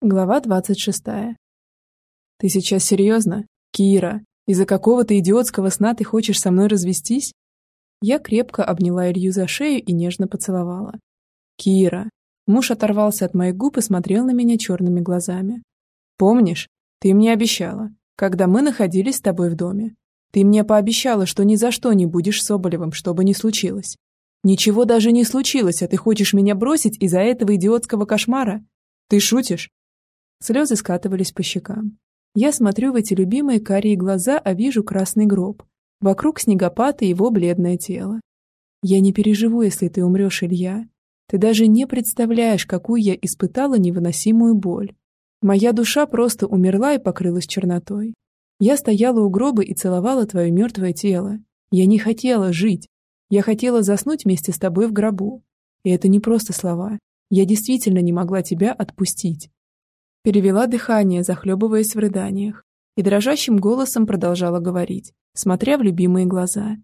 Глава 26. «Ты сейчас серьезно? Кира, из-за какого-то идиотского сна ты хочешь со мной развестись?» Я крепко обняла Илью за шею и нежно поцеловала. «Кира!» Муж оторвался от моих губ и смотрел на меня черными глазами. «Помнишь, ты мне обещала, когда мы находились с тобой в доме. Ты мне пообещала, что ни за что не будешь Соболевым, что бы ни случилось. Ничего даже не случилось, а ты хочешь меня бросить из-за этого идиотского кошмара? Ты шутишь?» Слезы скатывались по щекам. Я смотрю в эти любимые карие глаза, а вижу красный гроб. Вокруг снегопад и его бледное тело. Я не переживу, если ты умрешь, Илья. Ты даже не представляешь, какую я испытала невыносимую боль. Моя душа просто умерла и покрылась чернотой. Я стояла у гроба и целовала твое мертвое тело. Я не хотела жить. Я хотела заснуть вместе с тобой в гробу. И это не просто слова. Я действительно не могла тебя отпустить. Перевела дыхание, захлебываясь в рыданиях, и дрожащим голосом продолжала говорить, смотря в любимые глаза.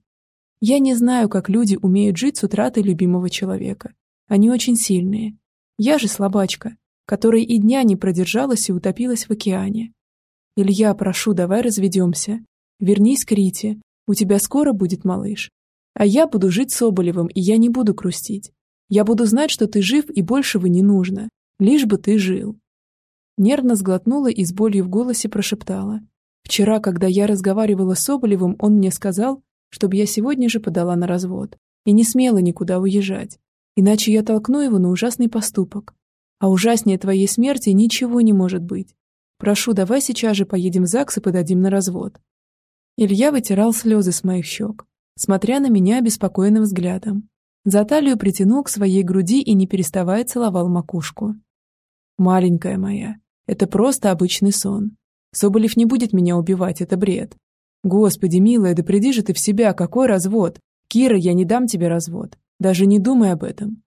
«Я не знаю, как люди умеют жить с утратой любимого человека. Они очень сильные. Я же слабачка, которая и дня не продержалась и утопилась в океане. Илья, прошу, давай разведемся. Вернись к Рите, у тебя скоро будет малыш. А я буду жить с Соболевым, и я не буду грустить. Я буду знать, что ты жив и большего не нужно, лишь бы ты жил. Нервно сглотнула и с болью в голосе прошептала. «Вчера, когда я разговаривала с Соболевым, он мне сказал, чтобы я сегодня же подала на развод и не смела никуда уезжать, иначе я толкну его на ужасный поступок. А ужаснее твоей смерти ничего не может быть. Прошу, давай сейчас же поедем в ЗАГС и подадим на развод». Илья вытирал слезы с моих щек, смотря на меня обеспокоенным взглядом. За талию притянул к своей груди и, не переставая, целовал макушку. «Маленькая моя, это просто обычный сон. Соболев не будет меня убивать, это бред. Господи, милая, да приди же ты в себя, какой развод? Кира, я не дам тебе развод. Даже не думай об этом.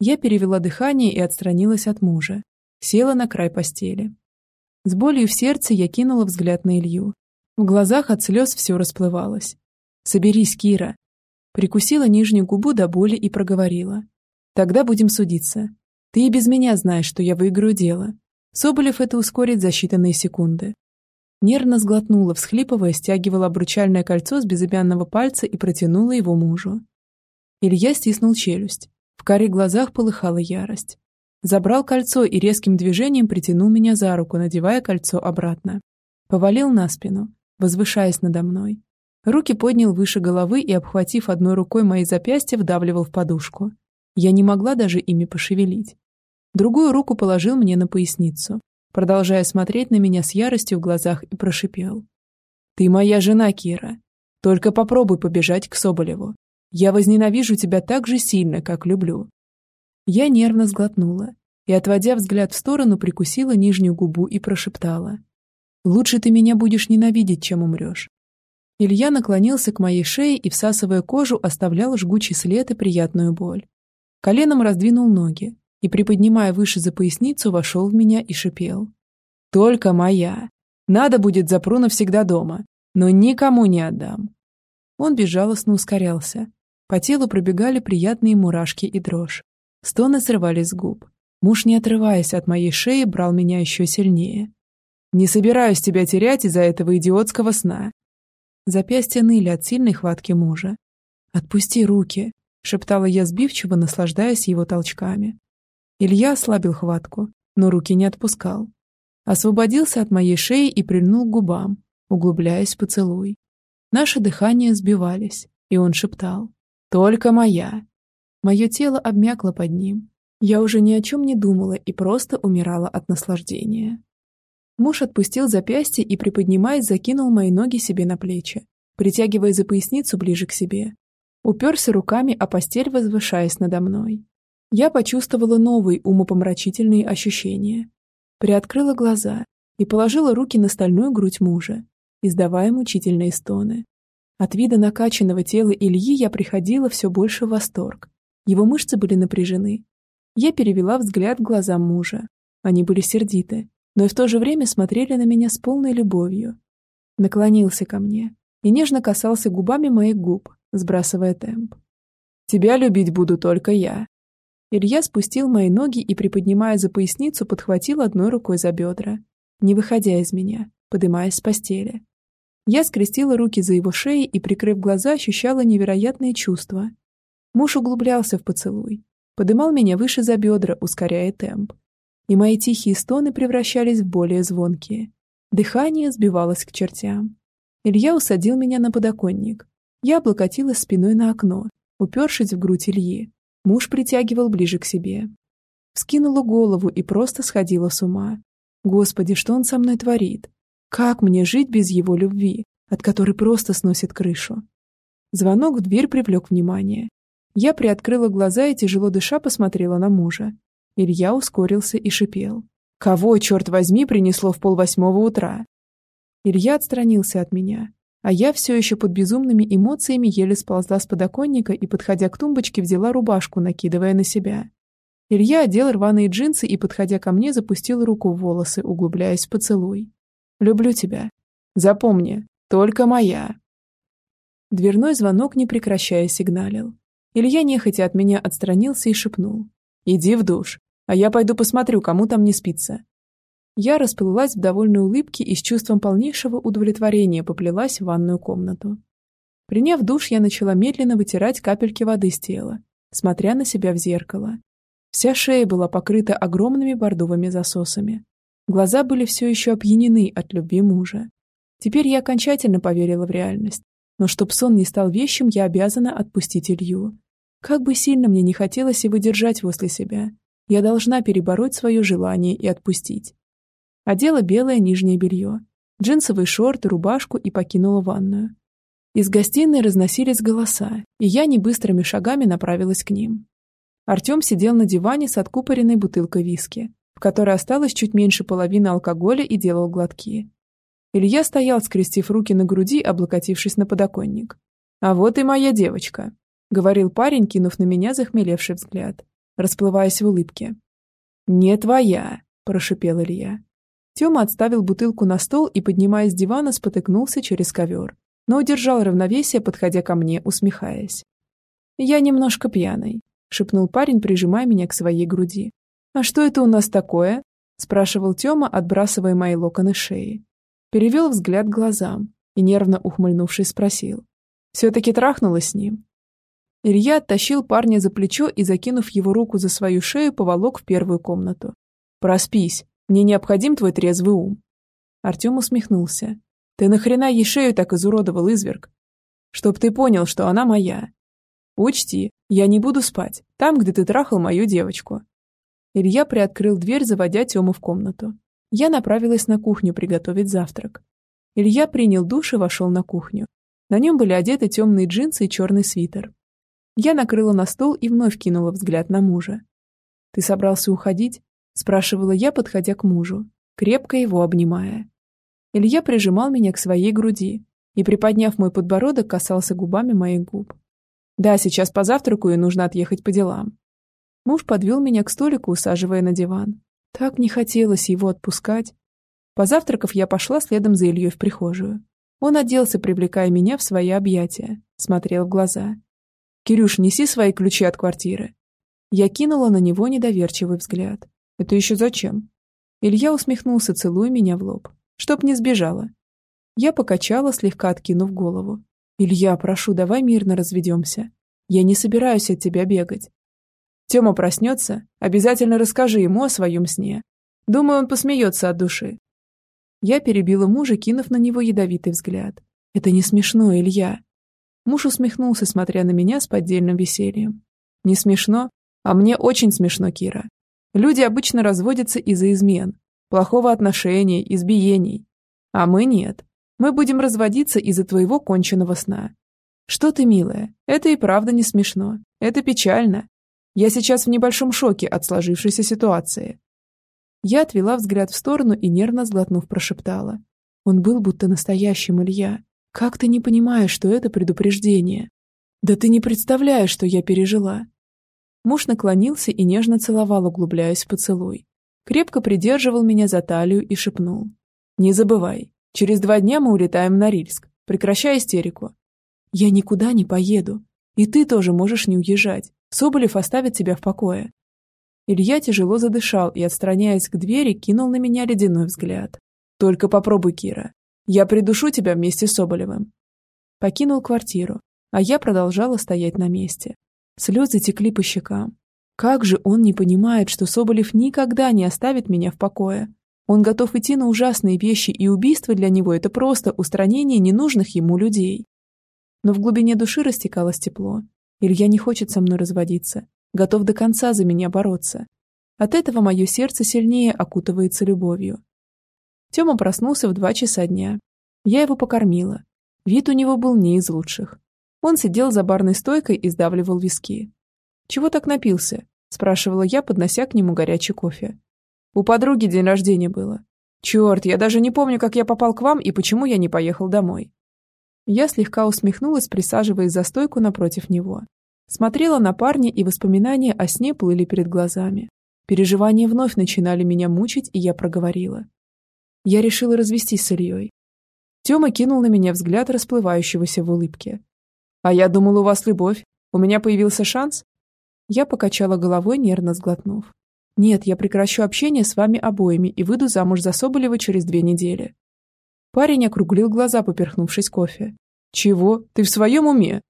Я перевела дыхание и отстранилась от мужа. Села на край постели. С болью в сердце я кинула взгляд на Илью. В глазах от слез все расплывалось. «Соберись, Кира!» Прикусила нижнюю губу до боли и проговорила. «Тогда будем судиться. Ты и без меня знаешь, что я выиграю дело. Соболев это ускорит за считанные секунды. Нервно сглотнула, всхлипывая, стягивала обручальное кольцо с безымянного пальца и протянула его мужу. Илья стиснул челюсть. В карих глазах полыхала ярость. Забрал кольцо и резким движением притянул меня за руку, надевая кольцо обратно. Повалил на спину, возвышаясь надо мной. Руки поднял выше головы и, обхватив одной рукой мои запястья, вдавливал в подушку. Я не могла даже ими пошевелить. Другую руку положил мне на поясницу, продолжая смотреть на меня с яростью в глазах и прошипел. «Ты моя жена, Кира. Только попробуй побежать к Соболеву. Я возненавижу тебя так же сильно, как люблю». Я нервно сглотнула и, отводя взгляд в сторону, прикусила нижнюю губу и прошептала. «Лучше ты меня будешь ненавидеть, чем умрешь». Илья наклонился к моей шее и, всасывая кожу, оставлял жгучий след и приятную боль. Коленом раздвинул ноги, и, приподнимая выше за поясницу, вошел в меня и шипел. «Только моя. Надо будет запру навсегда дома, но никому не отдам». Он безжалостно ускорялся. По телу пробегали приятные мурашки и дрожь. Стоны срывались с губ. Муж, не отрываясь от моей шеи, брал меня еще сильнее. «Не собираюсь тебя терять из-за этого идиотского сна». Запястья ныли от сильной хватки мужа. «Отпусти руки», — шептала я сбивчиво, наслаждаясь его толчками. Илья ослабил хватку, но руки не отпускал. Освободился от моей шеи и прильнул к губам, углубляясь в поцелуй. Наши дыхания сбивались, и он шептал «Только моя». Мое тело обмякло под ним. Я уже ни о чем не думала и просто умирала от наслаждения. Муж отпустил запястье и, приподнимаясь, закинул мои ноги себе на плечи, притягивая за поясницу ближе к себе. Уперся руками о постель, возвышаясь надо мной. Я почувствовала новые умопомрачительные ощущения. Приоткрыла глаза и положила руки на стальную грудь мужа, издавая мучительные стоны. От вида накачанного тела Ильи я приходила все больше в восторг. Его мышцы были напряжены. Я перевела взгляд к глазам мужа. Они были сердиты, но и в то же время смотрели на меня с полной любовью. Наклонился ко мне и нежно касался губами моих губ, сбрасывая темп. «Тебя любить буду только я», Илья спустил мои ноги и, приподнимая за поясницу, подхватил одной рукой за бедра, не выходя из меня, подымаясь с постели. Я скрестила руки за его шеей и, прикрыв глаза, ощущала невероятные чувства. Муж углублялся в поцелуй, подымал меня выше за бедра, ускоряя темп. И мои тихие стоны превращались в более звонкие. Дыхание сбивалось к чертям. Илья усадил меня на подоконник. Я облокотилась спиной на окно, упершись в грудь Ильи. Муж притягивал ближе к себе. Вскинула голову и просто сходила с ума. Господи, что он со мной творит? Как мне жить без его любви, от которой просто сносит крышу? Звонок в дверь привлек внимание. Я приоткрыла глаза и, тяжело дыша, посмотрела на мужа. Илья ускорился и шипел. «Кого, черт возьми, принесло в полвосьмого утра?» Илья отстранился от меня, а я все еще под безумными эмоциями еле сползла с подоконника и, подходя к тумбочке, взяла рубашку, накидывая на себя. Илья одел рваные джинсы и, подходя ко мне, запустил руку в волосы, углубляясь в поцелуй. «Люблю тебя. Запомни, только моя». Дверной звонок, не прекращая, сигналил. Илья нехотя от меня отстранился и шепнул. «Иди в душ, а я пойду посмотрю, кому там не спится». Я расплылась в довольной улыбке и с чувством полнейшего удовлетворения поплелась в ванную комнату. Приняв душ, я начала медленно вытирать капельки воды с тела, смотря на себя в зеркало. Вся шея была покрыта огромными бордовыми засосами. Глаза были все еще опьянены от любви мужа. Теперь я окончательно поверила в реальность. Но чтоб сон не стал вещим, я обязана отпустить Илью. Как бы сильно мне не хотелось его держать возле себя, я должна перебороть свое желание и отпустить. Одела белое нижнее белье, джинсовые шорты, рубашку и покинула ванную. Из гостиной разносились голоса, и я небыстрыми шагами направилась к ним. Артем сидел на диване с откупоренной бутылкой виски, в которой осталось чуть меньше половины алкоголя и делал глотки. Илья стоял, скрестив руки на груди, облокотившись на подоконник. «А вот и моя девочка», — говорил парень, кинув на меня захмелевший взгляд, расплываясь в улыбке. «Не твоя», — прошипел Илья. Тёма отставил бутылку на стол и, поднимаясь с дивана, спотыкнулся через ковер, но удержал равновесие, подходя ко мне, усмехаясь. «Я немножко пьяный», — шепнул парень, прижимая меня к своей груди. «А что это у нас такое?» — спрашивал Тёма, отбрасывая мои локоны шеи. Перевел взгляд глазам и, нервно ухмыльнувшись, спросил. «Все-таки трахнулась с ним?» Илья оттащил парня за плечо и, закинув его руку за свою шею, поволок в первую комнату. «Проспись, мне необходим твой трезвый ум». Артем усмехнулся. «Ты нахрена ей шею так изуродовал, изверг? Чтоб ты понял, что она моя. Учти, я не буду спать, там, где ты трахал мою девочку». Илья приоткрыл дверь, заводя Тему в комнату. Я направилась на кухню приготовить завтрак. Илья принял душ и вошел на кухню. На нем были одеты темные джинсы и черный свитер. Я накрыла на стол и вновь кинула взгляд на мужа. «Ты собрался уходить?» – спрашивала я, подходя к мужу, крепко его обнимая. Илья прижимал меня к своей груди и, приподняв мой подбородок, касался губами моих губ. Да, сейчас позавтракаю и нужно отъехать по делам. Муж подвел меня к столику, усаживая на диван. Так не хотелось его отпускать. Позавтракав, я пошла следом за Ильей в прихожую. Он оделся, привлекая меня в свои объятия, смотрел в глаза. «Кирюш, неси свои ключи от квартиры». Я кинула на него недоверчивый взгляд. «Это еще зачем?» Илья усмехнулся, целуя меня в лоб. «Чтоб не сбежала». Я покачала, слегка откинув голову. «Илья, прошу, давай мирно разведемся. Я не собираюсь от тебя бегать. Тёма проснется, обязательно расскажи ему о своем сне. Думаю, он посмеется от души». Я перебила мужа, кинув на него ядовитый взгляд. «Это не смешно, Илья». Муж усмехнулся, смотря на меня с поддельным весельем. «Не смешно? А мне очень смешно, Кира. Люди обычно разводятся из-за измен, плохого отношения, избиений. А мы нет. Мы будем разводиться из-за твоего конченного сна. Что ты, милая, это и правда не смешно. Это печально. Я сейчас в небольшом шоке от сложившейся ситуации. Я отвела взгляд в сторону и, нервно сглотнув, прошептала. Он был будто настоящим, Илья. Как ты не понимаешь, что это предупреждение? Да ты не представляешь, что я пережила. Муж наклонился и нежно целовал, углубляясь в поцелуй. Крепко придерживал меня за талию и шепнул. «Не забывай, Через два дня мы улетаем в Норильск. Прекращай истерику. Я никуда не поеду. И ты тоже можешь не уезжать. Соболев оставит тебя в покое. Илья тяжело задышал и, отстраняясь к двери, кинул на меня ледяной взгляд. «Только попробуй, Кира. Я придушу тебя вместе с Соболевым». Покинул квартиру, а я продолжала стоять на месте. Слезы текли по щекам. Как же он не понимает, что Соболев никогда не оставит меня в покое. Он готов идти на ужасные вещи, и убийство для него – это просто устранение ненужных ему людей. Но в глубине души растекалось тепло. Илья не хочет со мной разводиться, готов до конца за меня бороться. От этого мое сердце сильнее окутывается любовью. Тёма проснулся в два часа дня. Я его покормила. Вид у него был не из лучших. Он сидел за барной стойкой и сдавливал виски. «Чего так напился?» – спрашивала я, поднося к нему горячий кофе. У подруги день рождения было. Черт, я даже не помню, как я попал к вам и почему я не поехал домой. Я слегка усмехнулась, присаживаясь за стойку напротив него. Смотрела на парня, и воспоминания о сне плыли перед глазами. Переживания вновь начинали меня мучить, и я проговорила. Я решила развестись с Ильей. Тёма кинул на меня взгляд расплывающегося в улыбке. «А я думал, у вас любовь. У меня появился шанс?» Я покачала головой, нервно сглотнув. Нет, я прекращу общение с вами обоими и выйду замуж за Соболева через две недели. Парень округлил глаза, поперхнувшись кофе. Чего? Ты в своем уме?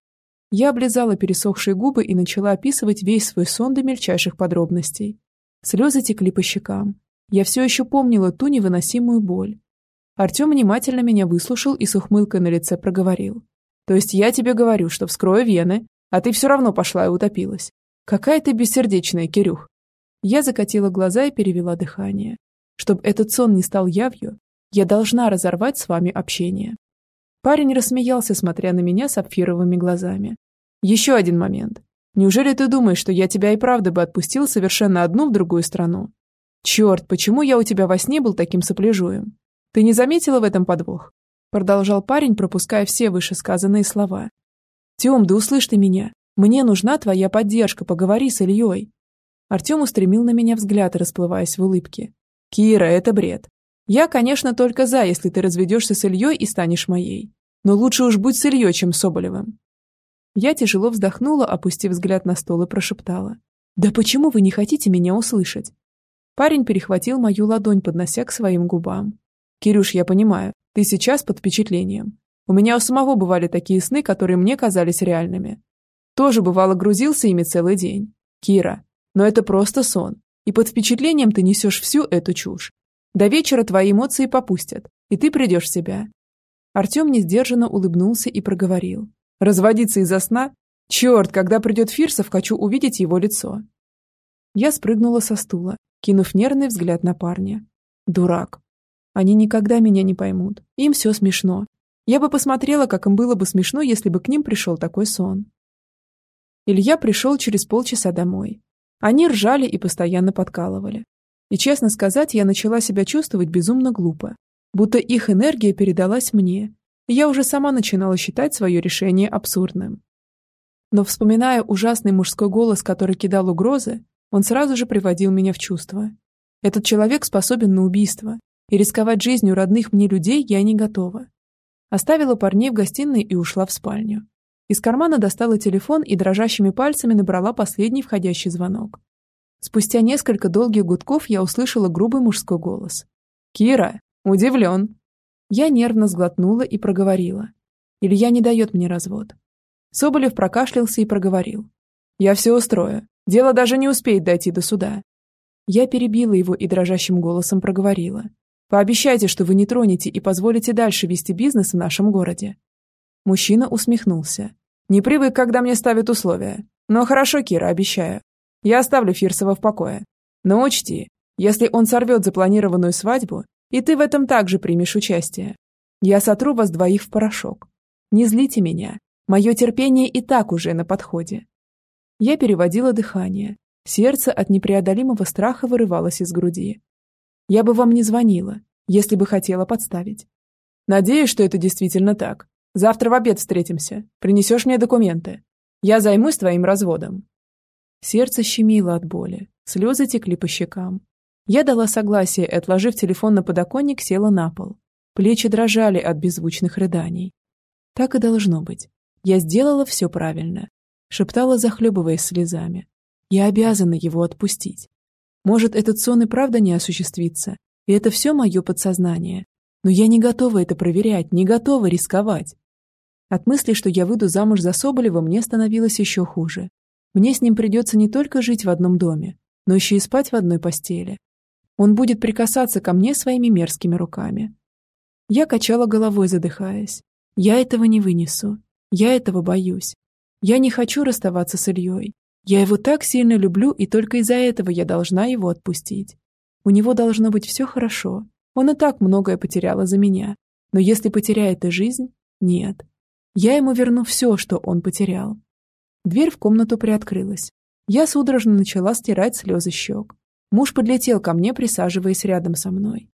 Я облизала пересохшие губы и начала описывать весь свой сон до мельчайших подробностей. Слезы текли по щекам. Я все еще помнила ту невыносимую боль. Артем внимательно меня выслушал и с ухмылкой на лице проговорил. То есть я тебе говорю, что вскрою вены, а ты все равно пошла и утопилась. Какая ты бессердечная, Кирюх. Я закатила глаза и перевела дыхание. Чтобы этот сон не стал явью, я должна разорвать с вами общение. Парень рассмеялся, смотря на меня сапфировыми глазами. Еще один момент. Неужели ты думаешь, что я тебя и правда бы отпустил совершенно одну в другую страну? Черт, почему я у тебя во сне был таким сопляжуем? Ты не заметила в этом подвох? Продолжал парень, пропуская все вышесказанные слова. Тем, да услышь ты меня. Мне нужна твоя поддержка, поговори с Ильей. Артем устремил на меня взгляд, расплываясь в улыбке. «Кира, это бред. Я, конечно, только за, если ты разведешься с Ильей и станешь моей. Но лучше уж будь с Ильей, чем с Соболевым». Я тяжело вздохнула, опустив взгляд на стол и прошептала. «Да почему вы не хотите меня услышать?» Парень перехватил мою ладонь, поднося к своим губам. «Кирюш, я понимаю, ты сейчас под впечатлением. У меня у самого бывали такие сны, которые мне казались реальными. Тоже бывало грузился ими целый день. Кира, но это просто сон, и под впечатлением ты несешь всю эту чушь. До вечера твои эмоции попустят, и ты придешь в себя. Артем несдержанно улыбнулся и проговорил. Разводиться из-за сна? Черт, когда придет Фирсов, хочу увидеть его лицо. Я спрыгнула со стула, кинув нервный взгляд на парня. Дурак. Они никогда меня не поймут. Им все смешно. Я бы посмотрела, как им было бы смешно, если бы к ним пришел такой сон. Илья пришел через полчаса домой. Они ржали и постоянно подкалывали. И, честно сказать, я начала себя чувствовать безумно глупо. Будто их энергия передалась мне, я уже сама начинала считать свое решение абсурдным. Но вспоминая ужасный мужской голос, который кидал угрозы, он сразу же приводил меня в чувство. Этот человек способен на убийство, и рисковать жизнью родных мне людей я не готова. Оставила парней в гостиной и ушла в спальню. Из кармана достала телефон и дрожащими пальцами набрала последний входящий звонок. Спустя несколько долгих гудков я услышала грубый мужской голос. «Кира, удивлен!» Я нервно сглотнула и проговорила. Илья не дает мне развод. Соболев прокашлялся и проговорил. «Я все устрою. Дело даже не успеет дойти до суда». Я перебила его и дрожащим голосом проговорила. «Пообещайте, что вы не тронете и позволите дальше вести бизнес в нашем городе. Мужчина усмехнулся. «Не привык, когда мне ставят условия. Но хорошо, Кира, обещаю. Я оставлю Фирсова в покое. Но учти, если он сорвет запланированную свадьбу, и ты в этом также примешь участие, я сотру вас двоих в порошок. Не злите меня. Мое терпение и так уже на подходе». Я переводила дыхание. Сердце от непреодолимого страха вырывалось из груди. Я бы вам не звонила, если бы хотела подставить. Надеюсь, что это действительно так. Завтра в обед встретимся. Принесешь мне документы. Я займусь твоим разводом». Сердце щемило от боли. Слезы текли по щекам. Я дала согласие и, отложив телефон на подоконник, села на пол. Плечи дрожали от беззвучных рыданий. Так и должно быть. Я сделала все правильно. Шептала, захлебываясь слезами. Я обязана его отпустить. Может, этот сон и правда не осуществится, и это все мое подсознание. Но я не готова это проверять, не готова рисковать. От мысли, что я выйду замуж за Соболева, мне становилось еще хуже. Мне с ним придется не только жить в одном доме, но еще и спать в одной постели. Он будет прикасаться ко мне своими мерзкими руками. Я качала головой, задыхаясь. Я этого не вынесу. Я этого боюсь. Я не хочу расставаться с Ильей. Я его так сильно люблю, и только из-за этого я должна его отпустить. У него должно быть все хорошо. Он и так многое потерял за меня. Но если потеряет и жизнь, нет. Я ему верну все, что он потерял. Дверь в комнату приоткрылась. Я судорожно начала стирать слезы щек. Муж подлетел ко мне, присаживаясь рядом со мной.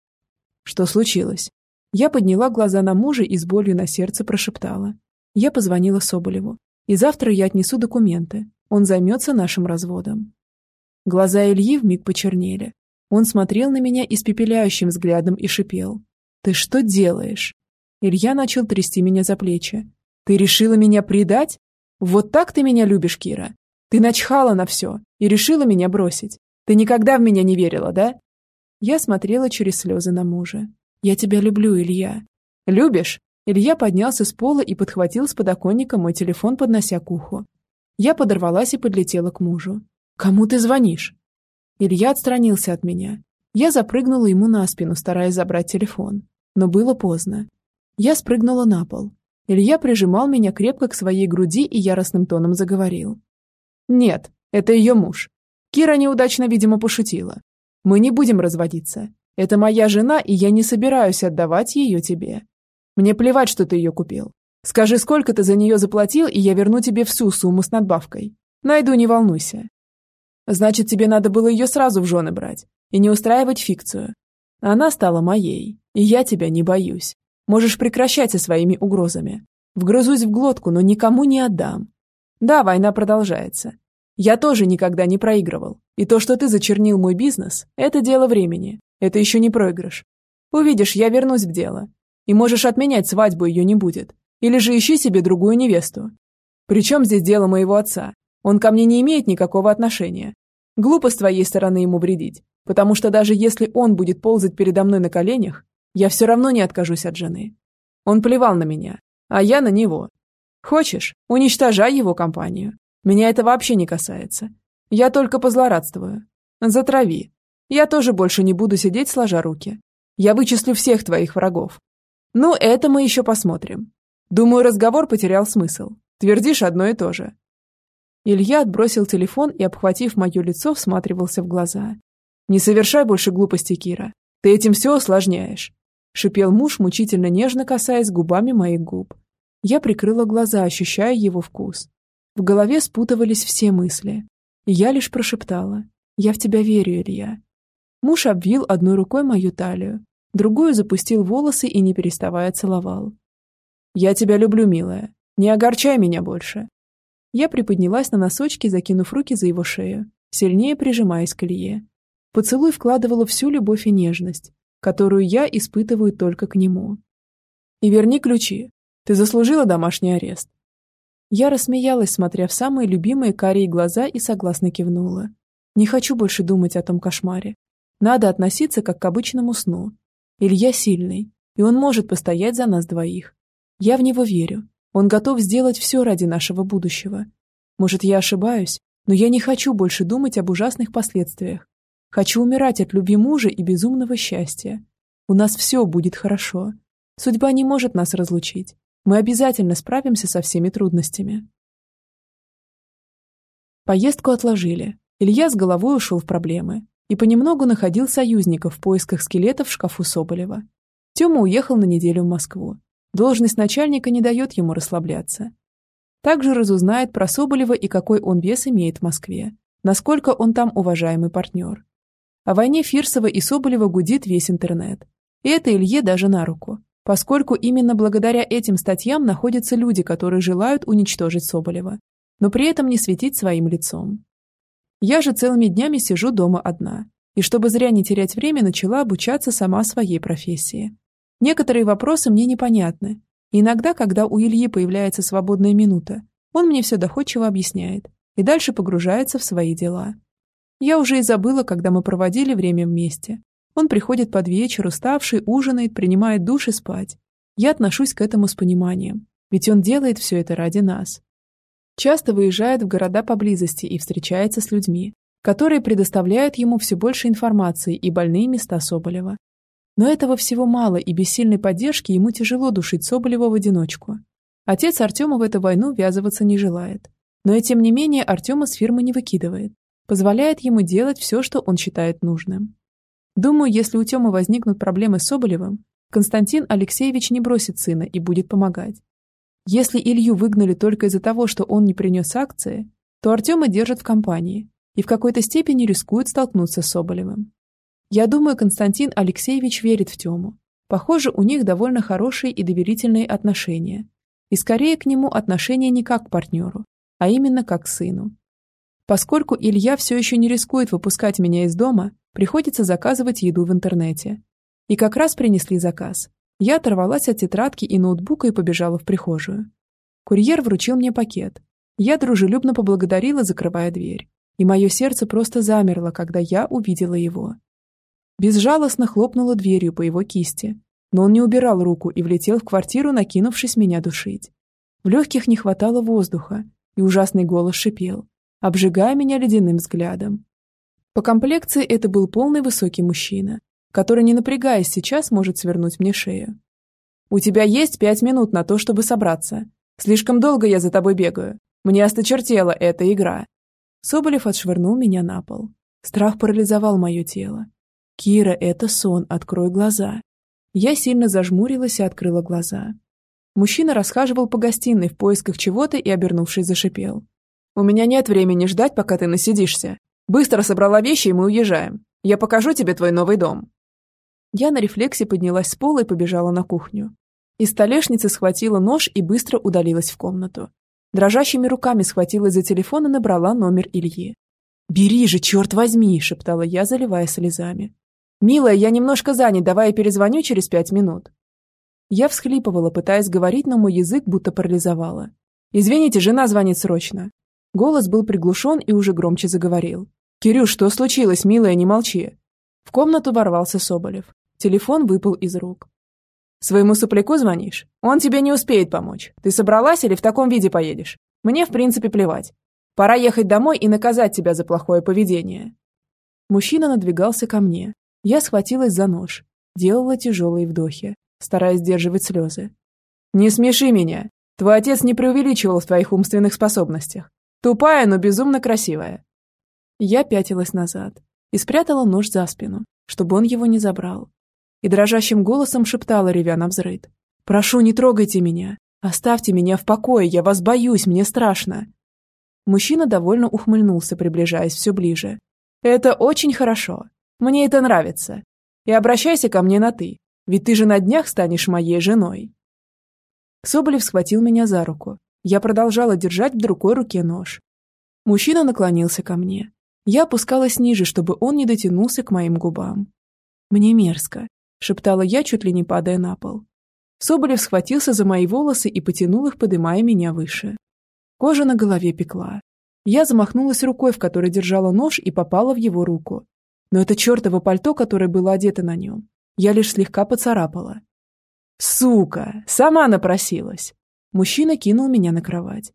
Что случилось? Я подняла глаза на мужа и с болью на сердце прошептала. Я позвонила Соболеву. И завтра я отнесу документы. Он займется нашим разводом. Глаза Ильи вмиг почернели. Он смотрел на меня испепеляющим взглядом и шипел. «Ты что делаешь?» Илья начал трясти меня за плечи. «Ты решила меня предать? Вот так ты меня любишь, Кира? Ты начхала на все и решила меня бросить. Ты никогда в меня не верила, да?» Я смотрела через слезы на мужа. «Я тебя люблю, Илья». «Любишь?» Илья поднялся с пола и подхватил с подоконника мой телефон, поднося к уху. Я подорвалась и подлетела к мужу. «Кому ты звонишь?» Илья отстранился от меня. Я запрыгнула ему на спину, стараясь забрать телефон. Но было поздно. Я спрыгнула на пол. Илья прижимал меня крепко к своей груди и яростным тоном заговорил. «Нет, это ее муж. Кира неудачно, видимо, пошутила. Мы не будем разводиться. Это моя жена, и я не собираюсь отдавать ее тебе. Мне плевать, что ты ее купил. Скажи, сколько ты за нее заплатил, и я верну тебе всю сумму с надбавкой. Найду, не волнуйся. Значит, тебе надо было ее сразу в жены брать и не устраивать фикцию. Она стала моей, и я тебя не боюсь. Можешь прекращать со своими угрозами. Вгрызусь в глотку, но никому не отдам. Да, война продолжается. Я тоже никогда не проигрывал. И то, что ты зачернил мой бизнес, это дело времени. Это еще не проигрыш. Увидишь, я вернусь в дело. И можешь отменять свадьбу, ее не будет. Или же ищи себе другую невесту. Причем здесь дело моего отца? Он ко мне не имеет никакого отношения. Глупо с твоей стороны ему вредить, потому что даже если он будет ползать передо мной на коленях, я все равно не откажусь от жены. Он плевал на меня, а я на него. Хочешь, уничтожай его компанию. Меня это вообще не касается. Я только позлорадствую. Затрави. Я тоже больше не буду сидеть сложа руки. Я вычислю всех твоих врагов. Ну, это мы еще посмотрим. Думаю, разговор потерял смысл. Твердишь одно и то же. Илья отбросил телефон и, обхватив мое лицо, всматривался в глаза. «Не совершай больше глупостей, Кира. Ты этим все усложняешь», — шипел муж, мучительно нежно касаясь губами моих губ. Я прикрыла глаза, ощущая его вкус. В голове спутывались все мысли. я лишь прошептала. «Я в тебя верю, Илья». Муж обвил одной рукой мою талию, другую запустил волосы и не переставая целовал. «Я тебя люблю, милая. Не огорчай меня больше. Я приподнялась на носочки, закинув руки за его шею, сильнее прижимаясь к Илье. Поцелуй вкладывала всю любовь и нежность, которую я испытываю только к нему. «И верни ключи. Ты заслужила домашний арест». Я рассмеялась, смотря в самые любимые карие глаза и согласно кивнула. Не хочу больше думать о том кошмаре. Надо относиться как к обычному сну. Илья сильный, и он может постоять за нас двоих. Я в него верю, он готов сделать все ради нашего будущего. Может, я ошибаюсь, но я не хочу больше думать об ужасных последствиях. Хочу умирать от любви мужа и безумного счастья. У нас все будет хорошо. Судьба не может нас разлучить. Мы обязательно справимся со всеми трудностями. Поездку отложили. Илья с головой ушел в проблемы и понемногу находил союзников в поисках скелетов в шкафу Соболева. Тёма уехал на неделю в Москву. Должность начальника не дает ему расслабляться. Также разузнает про Соболева и какой он вес имеет в Москве, насколько он там уважаемый партнер. О войне Фирсова и Соболева гудит весь интернет. И это Илье даже на руку, поскольку именно благодаря этим статьям находятся люди, которые желают уничтожить Соболева, но при этом не светить своим лицом. Я же целыми днями сижу дома одна, и чтобы зря не терять время, начала обучаться сама своей профессии. Некоторые вопросы мне непонятны. иногда, когда у Ильи появляется свободная минута, он мне все доходчиво объясняет и дальше погружается в свои дела. Я уже и забыла, когда мы проводили время вместе. Он приходит под вечер, уставший, ужинает, принимает душ и спать. Я отношусь к этому с пониманием, ведь он делает все это ради нас. Часто выезжает в города поблизости и встречается с людьми, которые предоставляют ему все больше информации и больные места Соболева. Но этого всего мало, и без сильной поддержки ему тяжело душить Соболева в одиночку. Отец Артема в эту войну ввязываться не желает. Но и тем не менее Артема с фирмы не выкидывает. Позволяет ему делать все, что он считает нужным. Думаю, если у Тёмы возникнут проблемы с Соболевым, Константин Алексеевич не бросит сына и будет помогать. Если Илью выгнали только из-за того, что он не принес акции, то Артема держат в компании и в какой-то степени рискуют столкнуться с Соболевым. Я думаю, Константин Алексеевич верит в Тему. Похоже, у них довольно хорошие и доверительные отношения. И скорее к нему отношения не как к партнеру, а именно как к сыну. Поскольку Илья все еще не рискует выпускать меня из дома, приходится заказывать еду в интернете. И как раз принесли заказ. Я оторвалась от тетрадки и ноутбука и побежала в прихожую. Курьер вручил мне пакет. Я дружелюбно поблагодарила, закрывая дверь. И мое сердце просто замерло, когда я увидела его. Безжалостно хлопнула дверью по его кисти, но он не убирал руку и влетел в квартиру, накинувшись меня душить. В легких не хватало воздуха, и ужасный голос шипел, обжигая меня ледяным взглядом. По комплекции это был полный высокий мужчина, который, не напрягаясь сейчас, может свернуть мне шею. «У тебя есть пять минут на то, чтобы собраться. Слишком долго я за тобой бегаю. Мне осточертела эта игра». Соболев отшвырнул меня на пол. Страх парализовал мое тело. «Кира, это сон, открой глаза». Я сильно зажмурилась и открыла глаза. Мужчина расхаживал по гостиной в поисках чего-то и, обернувшись, зашипел. «У меня нет времени ждать, пока ты насидишься. Быстро собрала вещи, и мы уезжаем. Я покажу тебе твой новый дом». Я на рефлексе поднялась с пола и побежала на кухню. Из столешницы схватила нож и быстро удалилась в комнату. Дрожащими руками схватилась за телефон и набрала номер Ильи. «Бери же, черт возьми!» – шептала я, заливая слезами. «Милая, я немножко занят, давай я перезвоню через пять минут». Я всхлипывала, пытаясь говорить, но мой язык будто парализовала. «Извините, жена звонит срочно». Голос был приглушен и уже громче заговорил. «Кирюш, что случилось, милая, не молчи». В комнату ворвался Соболев. Телефон выпал из рук. «Своему сопляку звонишь? Он тебе не успеет помочь. Ты собралась или в таком виде поедешь? Мне, в принципе, плевать. Пора ехать домой и наказать тебя за плохое поведение». Мужчина надвигался ко мне, я схватилась за нож, делала тяжелые вдохи, стараясь сдерживать слезы. «Не смеши меня. Твой отец не преувеличивал в твоих умственных способностях. Тупая, но безумно красивая». Я пятилась назад и спрятала нож за спину, чтобы он его не забрал. И дрожащим голосом шептала, ревя на взрыд. «Прошу, не трогайте меня. Оставьте меня в покое, я вас боюсь, мне страшно». Мужчина довольно ухмыльнулся, приближаясь все ближе. «Это очень хорошо. Мне это нравится. И обращайся ко мне на «ты», ведь ты же на днях станешь моей женой». Соболев схватил меня за руку. Я продолжала держать в другой руке нож. Мужчина наклонился ко мне. Я опускалась ниже, чтобы он не дотянулся к моим губам. «Мне мерзко», — шептала я, чуть ли не падая на пол. Соболев схватился за мои волосы и потянул их, подымая меня выше. Кожа на голове пекла. Я замахнулась рукой, в которой держала нож, и попала в его руку. Но это чертово пальто, которое было одето на нем, я лишь слегка поцарапала. «Сука! Сама напросилась!» Мужчина кинул меня на кровать.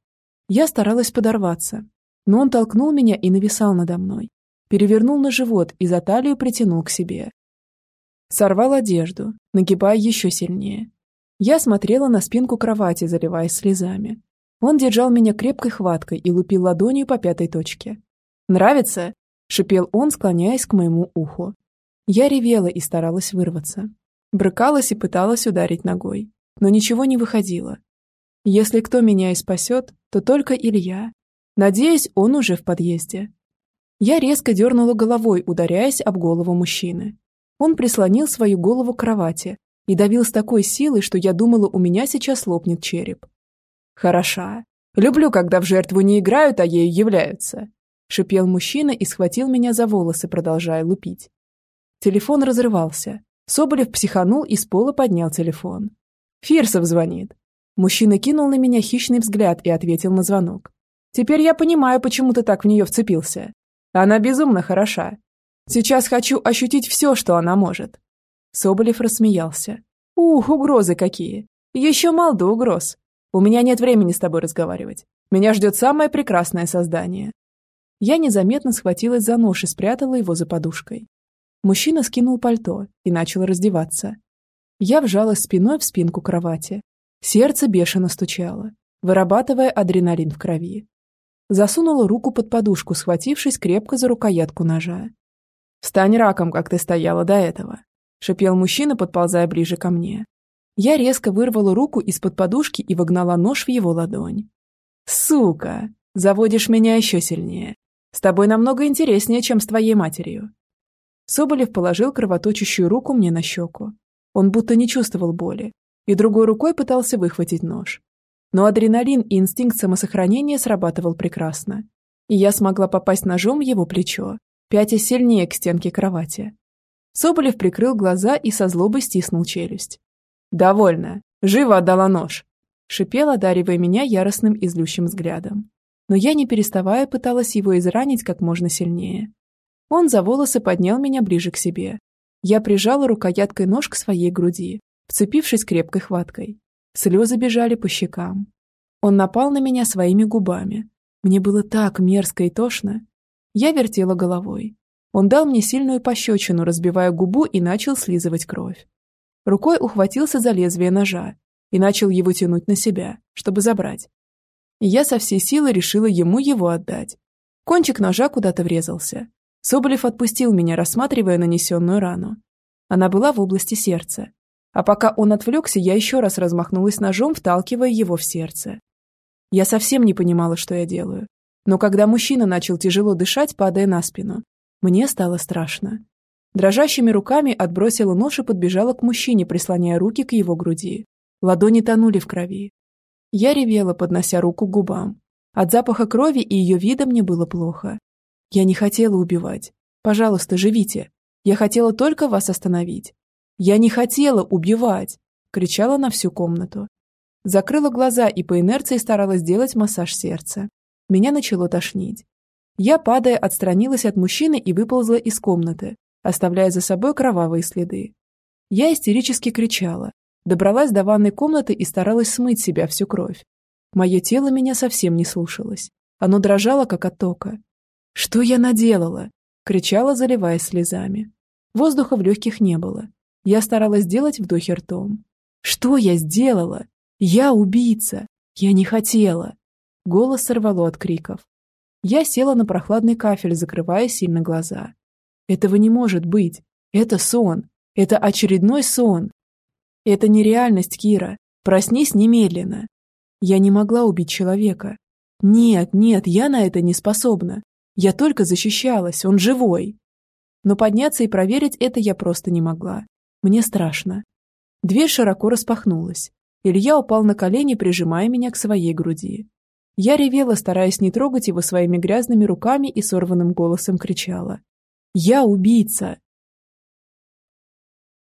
Я старалась подорваться, но он толкнул меня и нависал надо мной. Перевернул на живот и за талию притянул к себе. Сорвал одежду, нагибая еще сильнее. Я смотрела на спинку кровати, заливаясь слезами. Он держал меня крепкой хваткой и лупил ладонью по пятой точке. «Нравится?» Шипел он, склоняясь к моему уху. Я ревела и старалась вырваться. Брыкалась и пыталась ударить ногой, но ничего не выходило. Если кто меня и спасет, то только Илья. Надеюсь, он уже в подъезде. Я резко дернула головой, ударяясь об голову мужчины. Он прислонил свою голову к кровати и давил с такой силой, что я думала, у меня сейчас лопнет череп. Хороша. Люблю, когда в жертву не играют, а ею являются шипел мужчина и схватил меня за волосы, продолжая лупить. Телефон разрывался. Соболев психанул и с пола поднял телефон. «Фирсов звонит». Мужчина кинул на меня хищный взгляд и ответил на звонок. «Теперь я понимаю, почему ты так в нее вцепился». Она безумно хороша. Сейчас хочу ощутить все, что она может». Соболев рассмеялся. «Ух, угрозы какие! Еще мал до угроз. У меня нет времени с тобой разговаривать. Меня ждет самое прекрасное создание». Я незаметно схватилась за нож и спрятала его за подушкой. Мужчина скинул пальто и начал раздеваться. Я вжалась спиной в спинку кровати. Сердце бешено стучало, вырабатывая адреналин в крови. Засунула руку под подушку, схватившись крепко за рукоятку ножа. «Встань раком, как ты стояла до этого», — шипел мужчина, подползая ближе ко мне. Я резко вырвала руку из-под подушки и вогнала нож в его ладонь. «Сука! Заводишь меня еще сильнее. С тобой намного интереснее, чем с твоей матерью». Соболев положил кровоточащую руку мне на щеку. Он будто не чувствовал боли и другой рукой пытался выхватить нож. Но адреналин и инстинкт самосохранения срабатывал прекрасно. И я смогла попасть ножом в его плечо, пятясь сильнее к стенке кровати. Соболев прикрыл глаза и со злобой стиснул челюсть. «Довольно. Живо отдала нож!» Шипел, одаривая меня яростным и злющим взглядом. Но я, не переставая, пыталась его изранить как можно сильнее. Он за волосы поднял меня ближе к себе, я прижала рукояткой нож к своей груди, вцепившись крепкой хваткой. Слезы бежали по щекам. Он напал на меня своими губами. Мне было так мерзко и тошно. Я вертела головой. Он дал мне сильную пощечину, разбивая губу и начал слизывать кровь. Рукой ухватился за лезвие ножа и начал его тянуть на себя, чтобы забрать. Я со всей силы решила ему его отдать. Кончик ножа куда-то врезался, Соболев отпустил меня, рассматривая нанесенную рану. Она была в области сердца. А пока он отвлекся, я еще раз размахнулась ножом, вталкивая его в сердце. Я совсем не понимала, что я делаю. Но когда мужчина начал тяжело дышать, падая на спину, мне стало страшно. Дрожащими руками отбросила нож и подбежала к мужчине, прислоняя руки к его груди. Ладони тонули в крови. Я ревела, поднося руку к губам. От запаха крови и ее вида мне было плохо. Я не хотела убивать. Пожалуйста, живите. Я хотела только вас остановить. Я не хотела убивать!» – кричала на всю комнату. Закрыла глаза и по инерции старалась сделать массаж сердца. Меня начало тошнить. Я, падая, отстранилась от мужчины и выползла из комнаты, оставляя за собой кровавые следы. Я истерически кричала, добралась до ванной комнаты и старалась смыть себя всю кровь. Мое тело меня совсем не слушалось. Оно дрожало, как от тока. «Что я наделала?» — кричала, заливаясь слезами. Воздуха в легких не было. Я старалась делать вдохи ртом. «Что я сделала? Я убийца! Я не хотела!» Голос сорвало от криков. Я села на прохладный кафель, закрывая сильно глаза. «Этого не может быть! Это сон! Это очередной сон!» «Это нереальность, Кира! Проснись немедленно!» Я не могла убить человека. Нет, нет, я на это не способна. Я только защищалась, он живой. Но подняться и проверить это я просто не могла. Мне страшно. Дверь широко распахнулась. Илья упал на колени, прижимая меня к своей груди. Я ревела, стараясь не трогать его своими грязными руками и сорванным голосом кричала. «Я убийца!